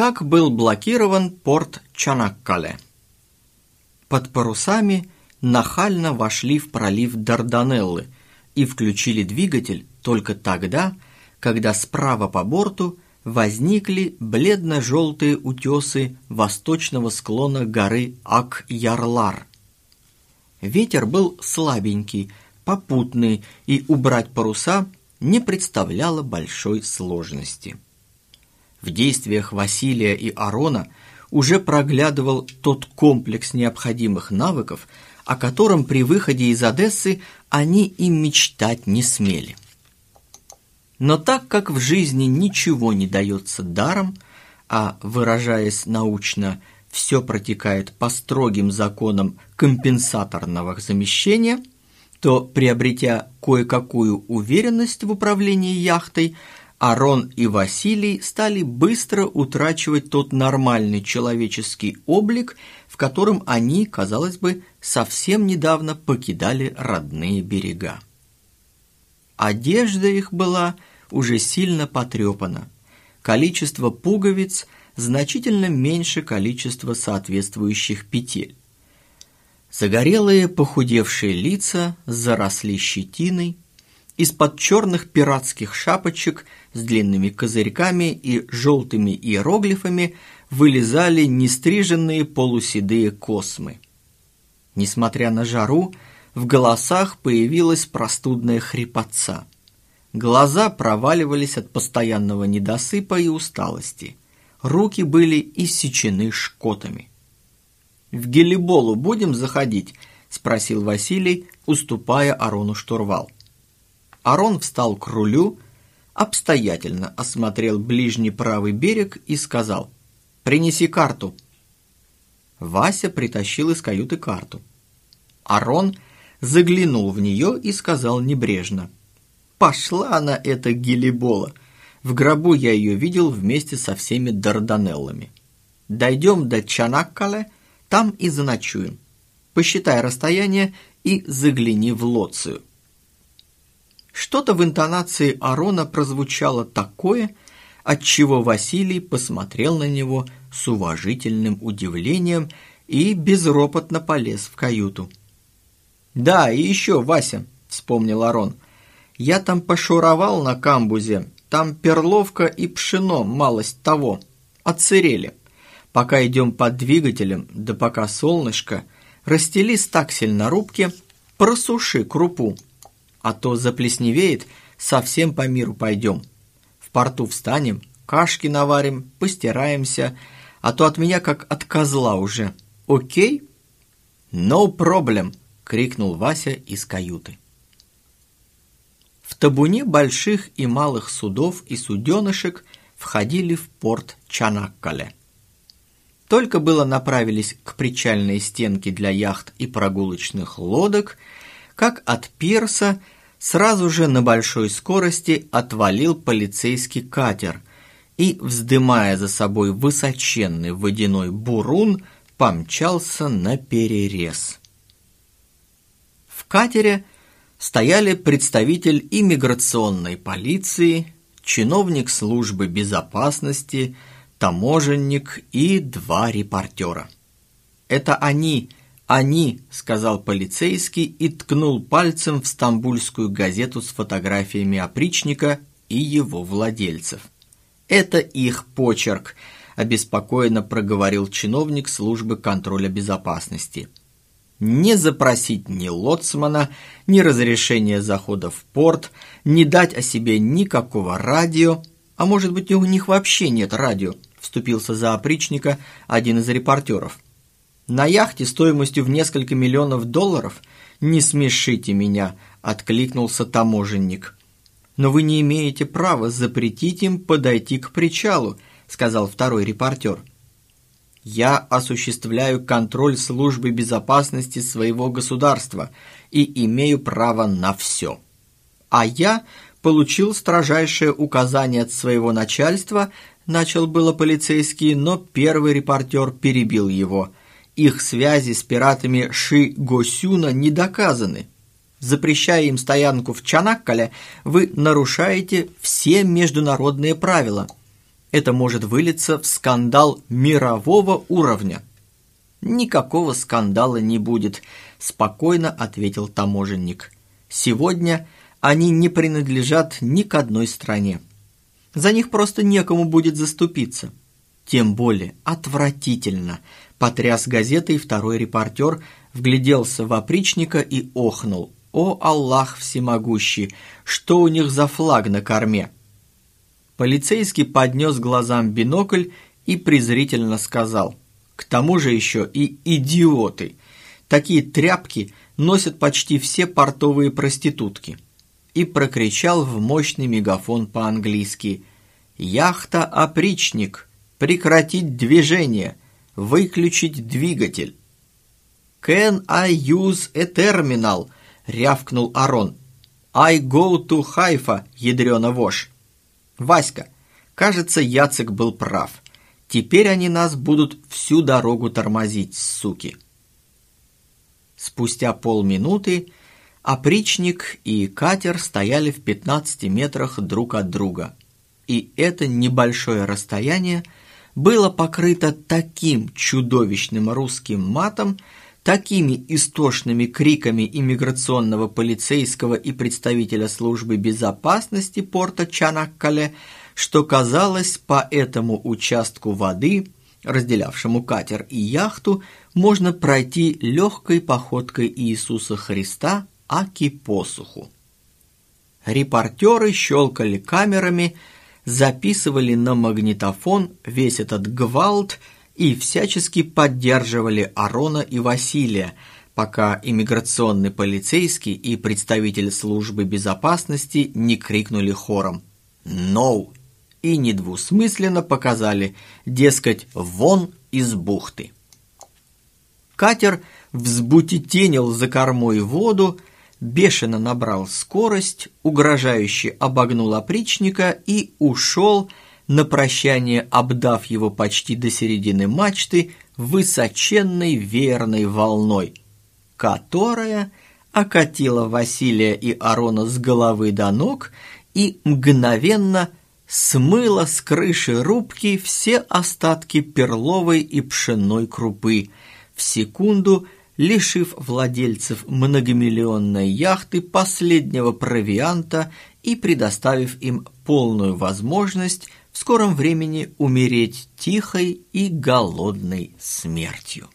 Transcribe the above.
как был блокирован порт Чанаккале. Под парусами нахально вошли в пролив Дарданеллы и включили двигатель только тогда, когда справа по борту возникли бледно-желтые утесы восточного склона горы Ак-Ярлар. Ветер был слабенький, попутный, и убрать паруса не представляло большой сложности. В действиях Василия и Арона уже проглядывал тот комплекс необходимых навыков, о котором при выходе из Одессы они и мечтать не смели. Но так как в жизни ничего не дается даром, а, выражаясь научно, все протекает по строгим законам компенсаторного замещения, то, приобретя кое-какую уверенность в управлении яхтой, Арон и Василий стали быстро утрачивать тот нормальный человеческий облик, в котором они, казалось бы, совсем недавно покидали родные берега. Одежда их была уже сильно потрепана. Количество пуговиц значительно меньше количества соответствующих петель. Загорелые похудевшие лица заросли щетиной, из-под черных пиратских шапочек с длинными козырьками и желтыми иероглифами вылезали нестриженные полуседые космы. Несмотря на жару, в голосах появилась простудная хрипотца. Глаза проваливались от постоянного недосыпа и усталости. Руки были иссечены шкотами. «В гелиболу будем заходить?» – спросил Василий, уступая Арону штурвал. Арон встал к рулю, обстоятельно осмотрел ближний правый берег и сказал «Принеси карту». Вася притащил из каюты карту. Арон заглянул в нее и сказал небрежно «Пошла она эта гелибола! В гробу я ее видел вместе со всеми дарданеллами. Дойдем до Чанаккале, там и заночуем. Посчитай расстояние и загляни в Лоцию». Что-то в интонации Арона прозвучало такое, отчего Василий посмотрел на него с уважительным удивлением и безропотно полез в каюту. «Да, и еще, Вася», — вспомнил Арон, — «я там пошуровал на камбузе, там перловка и пшено, малость того, отсырели. Пока идем под двигателем, да пока солнышко, расстели стаксель на рубке, просуши крупу, а то заплесневеет, совсем по миру пойдем. В порту встанем, кашки наварим, постираемся, а то от меня как от козла уже. Окей? No problem, крикнул Вася из каюты. В табуне больших и малых судов и суденышек входили в порт Чанаккале. Только было направились к причальной стенке для яхт и прогулочных лодок – как от пирса сразу же на большой скорости отвалил полицейский катер и, вздымая за собой высоченный водяной бурун, помчался на перерез. В катере стояли представитель иммиграционной полиции, чиновник службы безопасности, таможенник и два репортера. Это они – «Они», — сказал полицейский и ткнул пальцем в стамбульскую газету с фотографиями опричника и его владельцев. «Это их почерк», — обеспокоенно проговорил чиновник службы контроля безопасности. «Не запросить ни лоцмана, ни разрешения захода в порт, не дать о себе никакого радио, а может быть у них вообще нет радио», — вступился за опричника один из репортеров. На яхте стоимостью в несколько миллионов долларов? Не смешите меня, откликнулся таможенник. Но вы не имеете права запретить им подойти к причалу, сказал второй репортер. Я осуществляю контроль службы безопасности своего государства и имею право на все. А я получил строжайшее указание от своего начальства, начал было полицейский, но первый репортер перебил его – их связи с пиратами Ши Госюна не доказаны. Запрещая им стоянку в Чанаккале, вы нарушаете все международные правила. Это может вылиться в скандал мирового уровня. Никакого скандала не будет, спокойно ответил таможенник. Сегодня они не принадлежат ни к одной стране. За них просто некому будет заступиться. Тем более отвратительно, потряс газетой второй репортер, вгляделся в опричника и охнул. О, Аллах всемогущий, что у них за флаг на корме? Полицейский поднес глазам бинокль и презрительно сказал. К тому же еще и идиоты. Такие тряпки носят почти все портовые проститутки. И прокричал в мощный мегафон по-английски «Яхта-опричник! Прекратить движение! Выключить двигатель!» «Can I use a terminal?» — рявкнул Арон. «I go to Haifa, ядрёна вошь!» «Васька, кажется, Яцек был прав. Теперь они нас будут всю дорогу тормозить, суки!» Спустя полминуты опричник и катер стояли в 15 метрах друг от друга. И это небольшое расстояние было покрыто таким чудовищным русским матом, такими истошными криками иммиграционного полицейского и представителя службы безопасности порта Чанаккале, что казалось по этому участку воды – разделявшему катер и яхту, можно пройти легкой походкой Иисуса Христа аки посуху. Репортеры щелкали камерами, записывали на магнитофон весь этот гвалт и всячески поддерживали Арона и Василия, пока иммиграционный полицейский и представитель службы безопасности не крикнули хором «No!» и недвусмысленно показали, дескать, вон из бухты. Катер взбутетенил за кормой воду, бешено набрал скорость, угрожающе обогнул опричника и ушел, на прощание обдав его почти до середины мачты высоченной веерной волной, которая окатила Василия и Арона с головы до ног и мгновенно смыло с крыши рубки все остатки перловой и пшенной крупы, в секунду лишив владельцев многомиллионной яхты последнего провианта и предоставив им полную возможность в скором времени умереть тихой и голодной смертью.